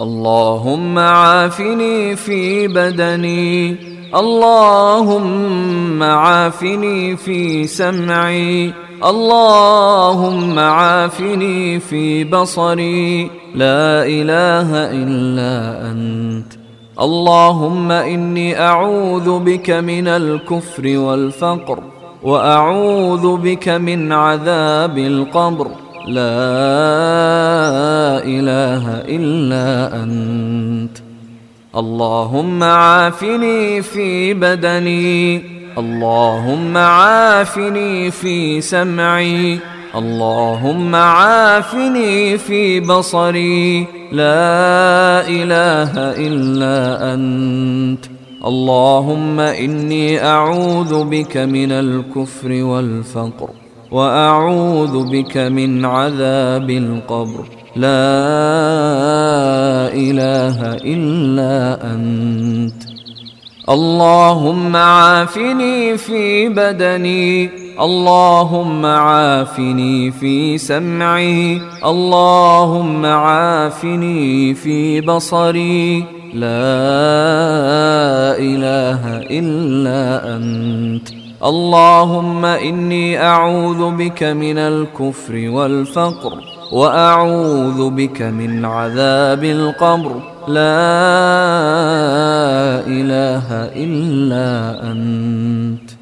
اللهم عافني في بدني. اللهم عافني في سمعي. اللهم عافني في بصري. لا إله إلا أنت. اللهم إني أعوذ بك من الكفر والفقر وأعوذ بك من عذاب القبر. لا إله إلا أنت. اللهم عافني في بدني. اللهم عافني في سمعي. اللهم عافني في بصري. لا إله إلا أنت. اللهم إني أعوذ بك من الكفر والفقر. وأعوذ بك من عذاب القبر. لا إله إلا أنت. اللهم عافني في بدني. اللهم عافني في سمعي. اللهم عافني في بصري. لا إله إلا أنت. اللهم إني أعوذ بك من الكفر والفقر وأعوذ بك من عذاب القبر. لا إله إلا أنت.